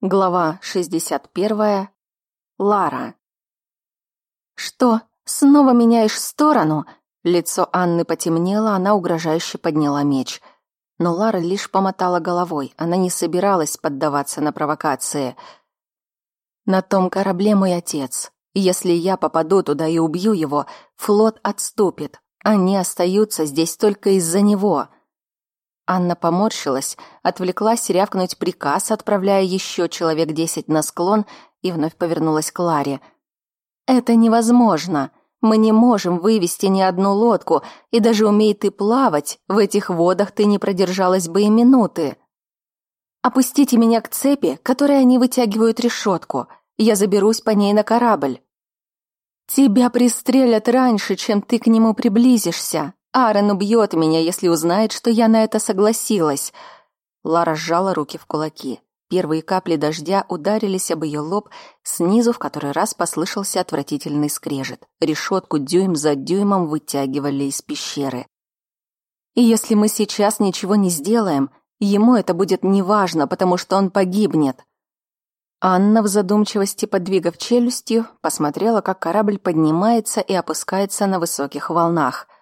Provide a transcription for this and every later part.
Глава 61. Лара. «Что, снова меняешь сторону?» Лицо Анны потемнело, она угрожающе подняла меч. Но Лара лишь помотала головой, она не собиралась поддаваться на провокации. «На том корабле мой отец. Если я попаду туда и убью его, флот отступит. Они остаются здесь только из-за него». Анна поморщилась, отвлеклась рявкнуть приказ, отправляя еще человек десять на склон, и вновь повернулась к Ларе. «Это невозможно. Мы не можем вывести ни одну лодку, и даже умей ты плавать, в этих водах ты не продержалась бы и минуты. Опустите меня к цепи, которой они вытягивают решетку. Я заберусь по ней на корабль». «Тебя пристрелят раньше, чем ты к нему приблизишься», Аарон убьет меня, если узнает, что я на это согласилась. Лара сжала руки в кулаки. Первые капли дождя ударились об ее лоб, снизу в который раз послышался отвратительный скрежет. Решетку дюйм за дюймом вытягивали из пещеры. И если мы сейчас ничего не сделаем, ему это будет неважно, потому что он погибнет. Анна в задумчивости, подвигав челюстью, посмотрела, как корабль поднимается и опускается на высоких волнах –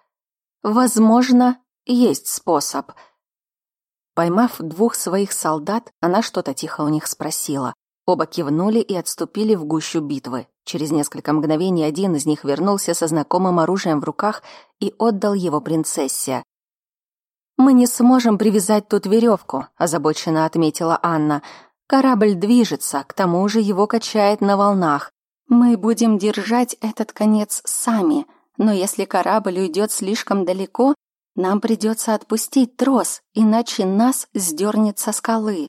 Возможно, есть способ. Поймав двух своих солдат, она что-то тихо у них спросила. Оба кивнули и отступили в гущу битвы. Через несколько мгновений один из них вернулся со знакомым оружием в руках и отдал его принцессе. «Мы не сможем привязать тут веревку», – озабоченно отметила Анна. «Корабль движется, к тому же его качает на волнах. Мы будем держать этот конец сами. Но если корабль уйдет слишком далеко, нам придется отпустить трос, иначе нас сдернет со скалы.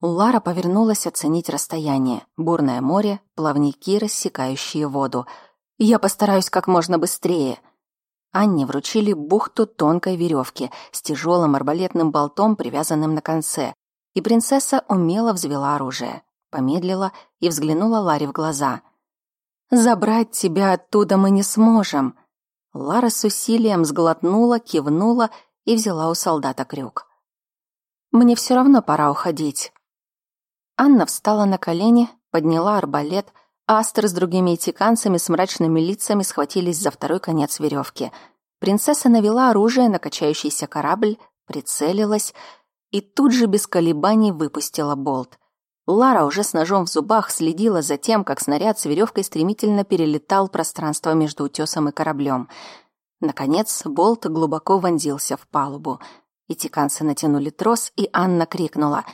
Лара повернулась оценить расстояние. Бурное море, плавники, рассекающие воду. Я постараюсь как можно быстрее. Анне вручили бухту тонкой веревки с тяжелым арбалетным болтом, привязанным на конце, и принцесса умело взвела оружие. Помедлила и взглянула Ларе в глаза — Забрать тебя оттуда мы не сможем. Лара с усилием сглотнула, кивнула и взяла у солдата крюк. Мне все равно пора уходить. Анна встала на колени, подняла арбалет, а Астер с другими этиканцами с мрачными лицами схватились за второй конец веревки. Принцесса навела оружие на качающийся корабль, прицелилась и тут же без колебаний выпустила болт. Лара уже с ножом в зубах следила за тем, как снаряд с веревкой стремительно перелетал пространство между утесом и кораблем. Наконец, болт глубоко вонзился в палубу. И тиканцы натянули трос, и Анна крикнула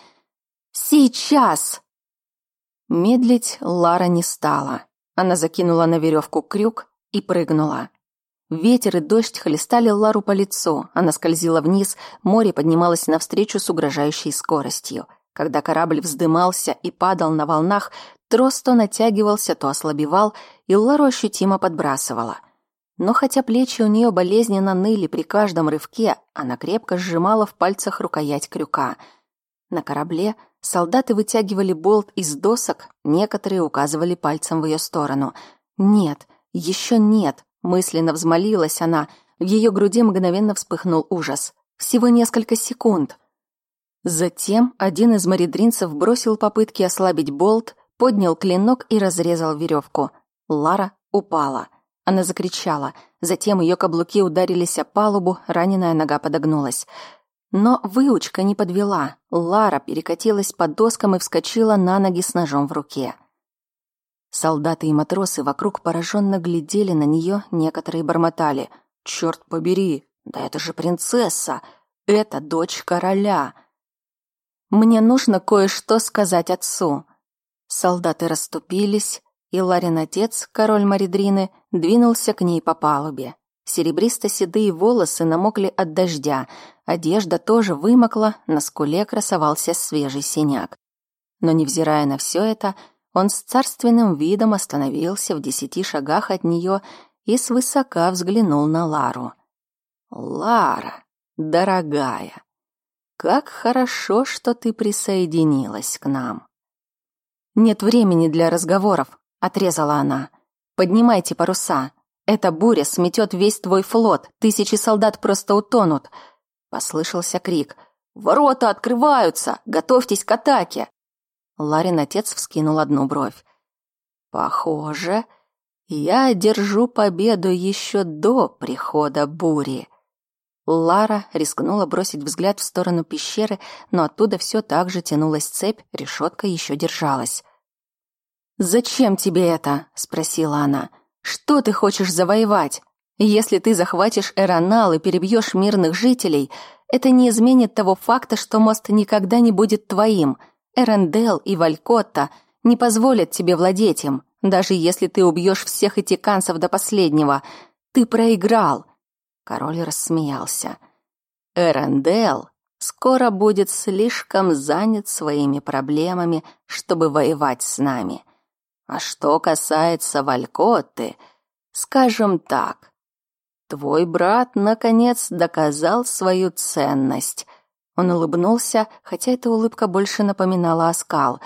«Сейчас!». Медлить Лара не стала. Она закинула на веревку крюк и прыгнула. Ветер и дождь хлестали Лару по лицу. Она скользила вниз, море поднималось навстречу с угрожающей скоростью – когда корабль вздымался и падал на волнах, трос то натягивался, то ослабевал, и Лару ощутимо подбрасывала. Но хотя плечи у нее болезненно ныли при каждом рывке, она крепко сжимала в пальцах рукоять крюка. На корабле солдаты вытягивали болт из досок, некоторые указывали пальцем в ее сторону. «Нет, еще нет», — мысленно взмолилась она, в ее груди мгновенно вспыхнул ужас. «Всего несколько секунд». Затем один из маридринцев бросил попытки ослабить болт, поднял клинок и разрезал веревку. Лара упала. Она закричала. Затем ее каблуки ударились о палубу, раненая нога подогнулась. Но выучка не подвела. Лара перекатилась под доскам и вскочила на ноги с ножом в руке. Солдаты и матросы вокруг пораженно глядели на нее, некоторые бормотали. «Черт побери! Да это же принцесса! Это дочь короля!» Мне нужно кое-что сказать отцу. Солдаты расступились, и Ларин отец, король Маридрины, двинулся к ней по палубе. Серебристо-седые волосы намокли от дождя, одежда тоже вымокла, на скуле красовался свежий синяк. Но, невзирая на все это, он с царственным видом остановился в десяти шагах от нее и свысока взглянул на Лару. «Лара, дорогая, как хорошо, что ты присоединилась к нам. Нет времени для разговоров, отрезала она. Поднимайте паруса. Эта буря сметет весь твой флот. Тысячи солдат просто утонут. Послышался крик. Ворота открываются. Готовьтесь к атаке. Ларин отец вскинул одну бровь. Похоже, я держу победу еще до прихода бури. Лара рискнула бросить взгляд в сторону пещеры, но оттуда все так же тянулась цепь, решетка еще держалась. «Зачем тебе это?» — спросила она. «Что ты хочешь завоевать? Если ты захватишь Эронал и перебьешь мирных жителей, это не изменит того факта, что мост никогда не будет твоим. Эрендел и Валькотта не позволят тебе владеть им. Даже если ты убьешь всех этиканцев до последнего, ты проиграл. Король рассмеялся. Эрендел скоро будет слишком занят своими проблемами, чтобы воевать с нами. А что касается Валькотты, скажем так, твой брат наконец доказал свою ценность. Он улыбнулся, хотя эта улыбка больше напоминала оскал.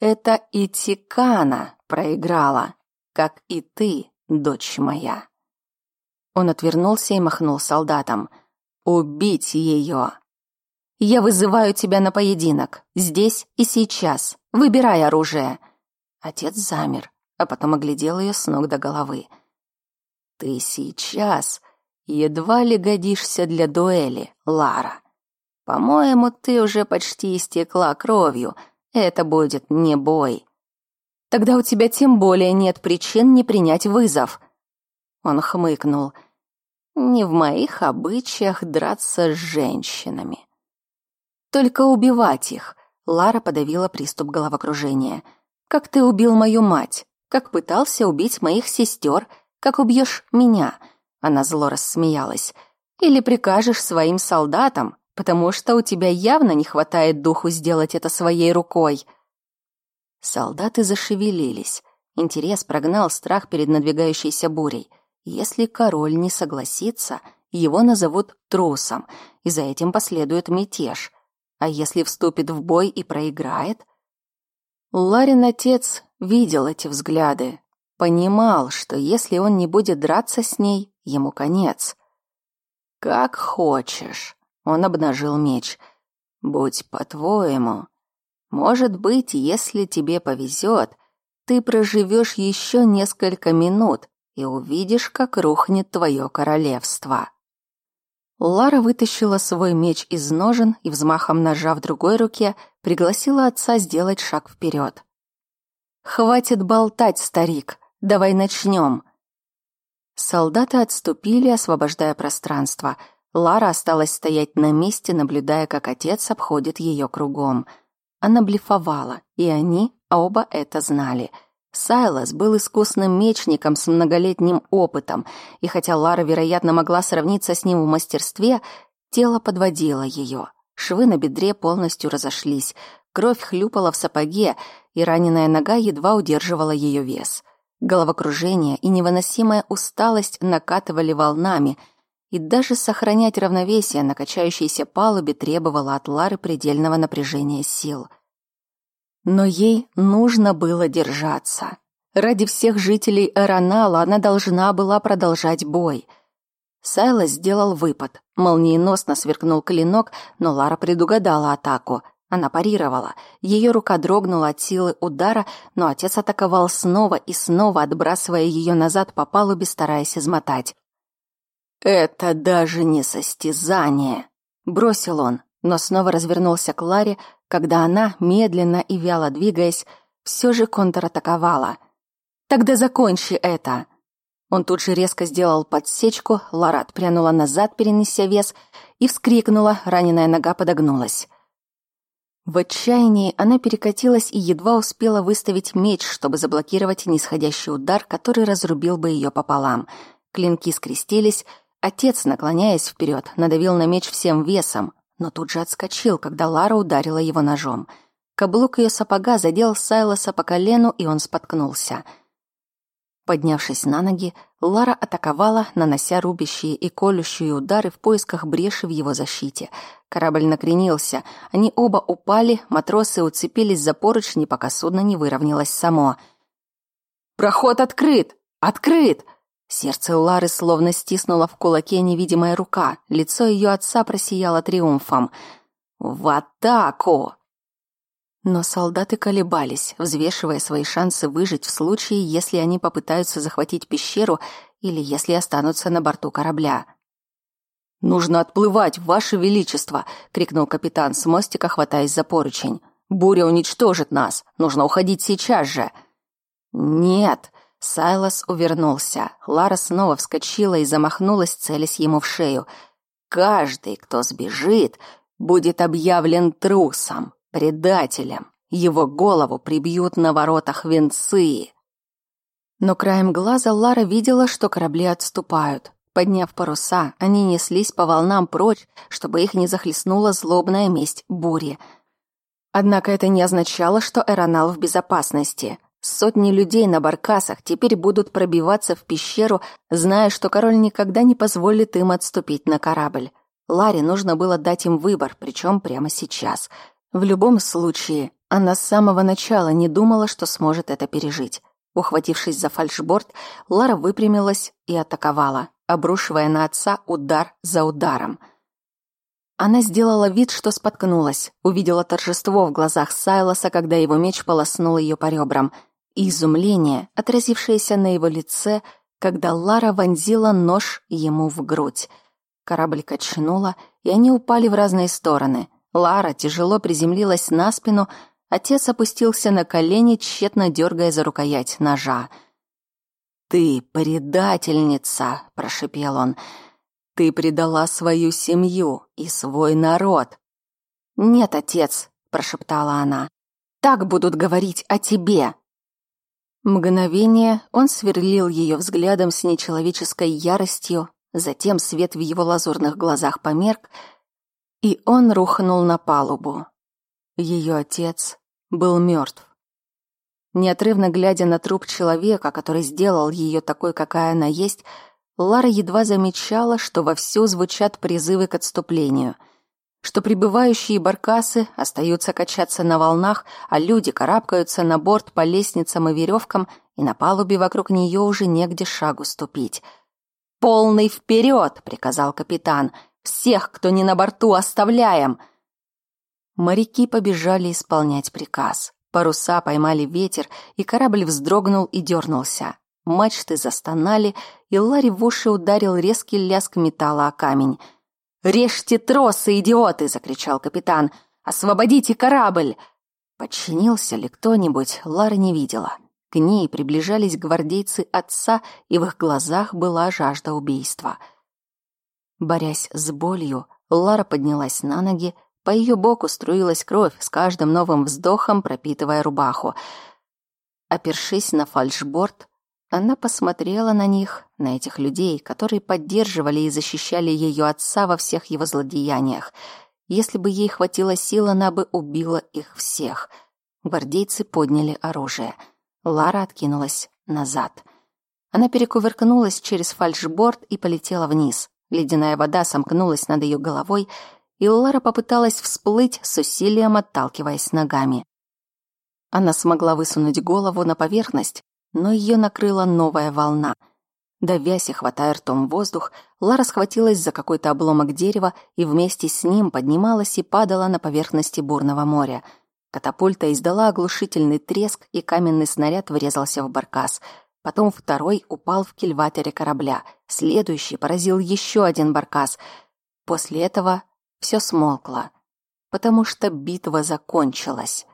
Это и Тикана проиграла, как и ты, дочь моя. Он отвернулся и махнул солдатам. Убить ее. Я вызываю тебя на поединок, здесь и сейчас. Выбирай оружие. Отец замер, а потом оглядел ее с ног до головы. Ты сейчас едва ли годишься для дуэли, Лара. По-моему, ты уже почти истекла кровью. Это будет не бой. Тогда у тебя тем более нет причин не принять вызов. Он хмыкнул. Не в моих обычаях драться с женщинами. Только убивать их. Лара подавила приступ головокружения. Как ты убил мою мать? Как пытался убить моих сестер? Как убьешь меня? Она зло рассмеялась. Или прикажешь своим солдатам, потому что у тебя явно не хватает духу сделать это своей рукой. Солдаты зашевелились. Интерес прогнал страх перед надвигающейся бурей. Если король не согласится, его назовут трусом, и за этим последует мятеж. А если вступит в бой и проиграет? Ларин отец видел эти взгляды, понимал, что если он не будет драться с ней, ему конец. «Как хочешь», — он обнажил меч. «Будь по-твоему, может быть, если тебе повезет, ты проживешь еще несколько минут и увидишь, как рухнет твое королевство. Лара вытащила свой меч из ножен и взмахом ножа в другой руке пригласила отца сделать шаг вперед. «Хватит болтать, старик, давай начнем». Солдаты отступили, освобождая пространство. Лара осталась стоять на месте, наблюдая, как отец обходит ее кругом – она блефовала, и они оба это знали. Сайлас был искусным мечником с многолетним опытом, и хотя Лара, вероятно, могла сравниться с ним в мастерстве, тело подводило ее. Швы на бедре полностью разошлись, кровь хлюпала в сапоге, и раненая нога едва удерживала ее вес. Головокружение и невыносимая усталость накатывали волнами – и даже сохранять равновесие на качающейся палубе требовало от Лары предельного напряжения сил. Но ей нужно было держаться. Ради всех жителей Эронала она должна была продолжать бой. Сайла сделал выпад. Молниеносно сверкнул клинок, но Лара предугадала атаку. Она парировала. Ее рука дрогнула от силы удара, но отец атаковал снова и снова, отбрасывая ее назад по палубе, стараясь измотать. «Это даже не состязание», — бросил он, но снова развернулся к Ларе, когда она, медленно и вяло двигаясь, все же контратаковала. «Тогда закончи это!» Он тут же резко сделал подсечку, Лара отпрянула назад, перенеся вес, и вскрикнула, раненая нога подогнулась. В отчаянии она перекатилась и едва успела выставить меч, чтобы заблокировать нисходящий удар, который разрубил бы ее пополам. Клинки скрестились, Отец, наклоняясь вперед, надавил на меч всем весом, но тут же отскочил, когда Лара ударила его ножом. Каблук ее сапога задел Сайлоса по колену, и он споткнулся. Поднявшись на ноги, Лара атаковала, нанося рубящие и колющие удары в поисках бреши в его защите. Корабль накренился, они оба упали, матросы уцепились за поручни, пока судно не выровнялось само. «Проход открыт! Открыт!» Сердце Лары словно стиснула в кулаке невидимая рука. Лицо ее отца просияло триумфом. «В атаку!» Но солдаты колебались, взвешивая свои шансы выжить в случае, если они попытаются захватить пещеру или если останутся на борту корабля. «Нужно отплывать, Ваше Величество!» — крикнул капитан с мостика, хватаясь за поручень. «Буря уничтожит нас! Нужно уходить сейчас же!» «Нет!» — Сайлас увернулся. Лара снова вскочила и замахнулась, целясь ему в шею. «Каждый, кто сбежит, будет объявлен трусом, предателем. Его голову прибьют на воротах венцы!» Но краем глаза Лара видела, что корабли отступают. Подняв паруса, они неслись по волнам прочь, чтобы их не захлестнула злобная месть бури. Однако это не означало, что Эронал в безопасности. Сотни людей на баркасах теперь будут пробиваться в пещеру, зная, что король никогда не позволит им отступить на корабль. Ларе нужно было дать им выбор, причем прямо сейчас. В любом случае, она с самого начала не думала, что сможет это пережить. Ухватившись за фальшборд, Лара выпрямилась и атаковала обрушивая на отца удар за ударом. Она сделала вид, что споткнулась, увидела торжество в глазах Сайлоса, когда его меч полоснул ее по ребрам, и изумление, отразившееся на его лице, когда Лара вонзила нож ему в грудь. Корабль качнула, и они упали в разные стороны. Лара тяжело приземлилась на спину, отец опустился на колени, тщетно дергая за рукоять ножа — «Ты предательница!» — прошипел он. «Ты предала свою семью и свой народ!» «Нет, отец!» — прошептала она. «Так будут говорить о тебе!» Мгновение он сверлил ее взглядом с нечеловеческой яростью, затем свет в его лазурных глазах померк, и он рухнул на палубу. Ее отец был мертв. Неотрывно глядя на труп человека, который сделал ее такой, какая она есть, Лара едва замечала, что вовсю звучат призывы к отступлению, что прибывающие баркасы остаются качаться на волнах, а люди карабкаются на борт по лестницам и веревкам, и на палубе вокруг нее уже негде шагу ступить. «Полный вперед!» — приказал капитан. «Всех, кто не на борту, оставляем!» Моряки побежали исполнять приказ. Паруса поймали ветер, и корабль вздрогнул и дернулся. Мачты застонали, и Ларри в уши ударил резкий лязг металла о камень. «Режьте тросы, идиоты!» — закричал капитан. «Освободите корабль!» Подчинился ли кто-нибудь, Лара не видела. К ней приближались гвардейцы отца, и в их глазах была жажда убийства. Борясь с болью, Лара поднялась на ноги, по ее боку струилась кровь, с каждым новым вздохом пропитывая рубаху. Опершись на фальшборд, она посмотрела на них, на этих людей, которые поддерживали и защищали ее отца во всех его злодеяниях. Если бы ей хватило сил, она бы убила их всех. Гвардейцы подняли оружие. Лара откинулась назад. Она перекувыркнулась через фальшборд и полетела вниз. Ледяная вода сомкнулась над ее головой, и Лара попыталась всплыть с усилием, отталкиваясь ногами. Она смогла высунуть голову на поверхность, но ее накрыла новая волна. Давясь и хватая ртом воздух, Лара схватилась за какой-то обломок дерева и вместе с ним поднималась и падала на поверхности бурного моря. Катапульта издала оглушительный треск, и каменный снаряд врезался в баркас. Потом второй упал в кильватере корабля. Следующий поразил еще один баркас. После этого все смолкло, потому что битва закончилась.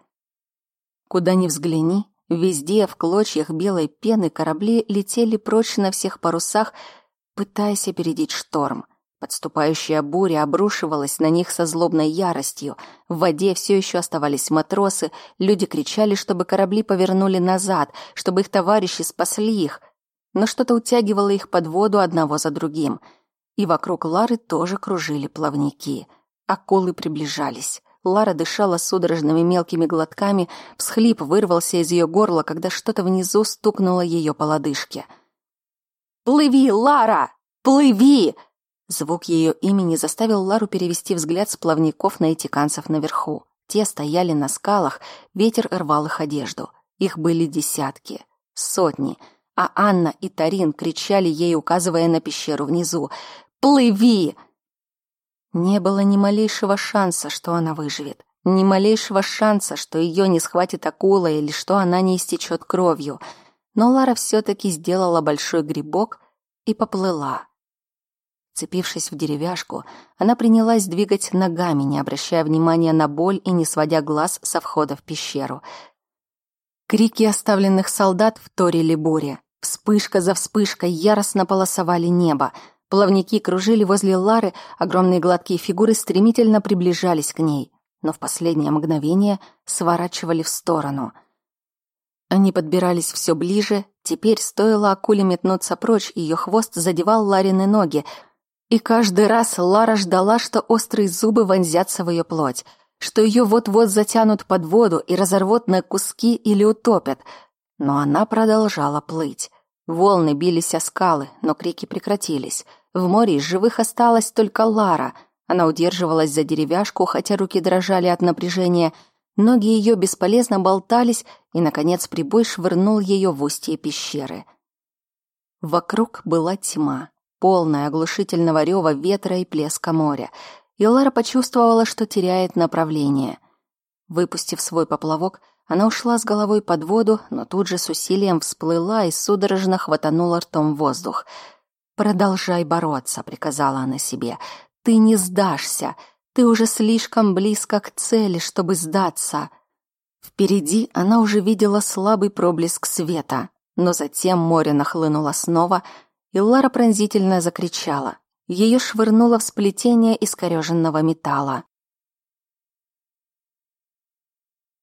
Куда ни взгляни, везде в клочьях белой пены корабли летели прочь на всех парусах, пытаясь опередить шторм. Подступающая буря обрушивалась на них со злобной яростью. В воде все еще оставались матросы, люди кричали, чтобы корабли повернули назад, чтобы их товарищи спасли их. Но что-то утягивало их под воду одного за другим. И вокруг Лары тоже кружили плавники — Акулы приближались. Лара дышала судорожными мелкими глотками, всхлип вырвался из ее горла, когда что-то внизу стукнуло ее по лодыжке. «Плыви, Лара! Плыви!» Звук ее имени заставил Лару перевести взгляд с плавников на этиканцев наверху. Те стояли на скалах, ветер рвал их одежду. Их были десятки, сотни, а Анна и Тарин кричали ей, указывая на пещеру внизу. «Плыви!» Не было ни малейшего шанса, что она выживет. Ни малейшего шанса, что ее не схватит акула или что она не истечет кровью. Но Лара все-таки сделала большой грибок и поплыла. Цепившись в деревяшку, она принялась двигать ногами, не обращая внимания на боль и не сводя глаз со входа в пещеру. Крики оставленных солдат вторили буре. Вспышка за вспышкой яростно полосовали небо. Плавники кружили возле Лары, огромные гладкие фигуры стремительно приближались к ней, но в последнее мгновение сворачивали в сторону. Они подбирались все ближе, теперь стоило акуле метнуться прочь, ее хвост задевал Ларины ноги, и каждый раз Лара ждала, что острые зубы вонзятся в ее плоть, что ее вот-вот затянут под воду и разорвут на куски или утопят — но она продолжала плыть. Волны бились о скалы, но крики прекратились. В море из живых осталась только Лара. Она удерживалась за деревяшку, хотя руки дрожали от напряжения. Ноги ее бесполезно болтались, и, наконец, прибой швырнул ее в устье пещеры. Вокруг была тьма, полная оглушительного рева ветра и плеска моря, и Лара почувствовала, что теряет направление. Выпустив свой поплавок, она ушла с головой под воду, но тут же с усилием всплыла и судорожно хватанула ртом воздух. «Продолжай бороться», — приказала она себе. «Ты не сдашься. Ты уже слишком близко к цели, чтобы сдаться». Впереди она уже видела слабый проблеск света, но затем море нахлынуло снова, и Лара пронзительно закричала. Ее швырнуло в сплетение искореженного металла.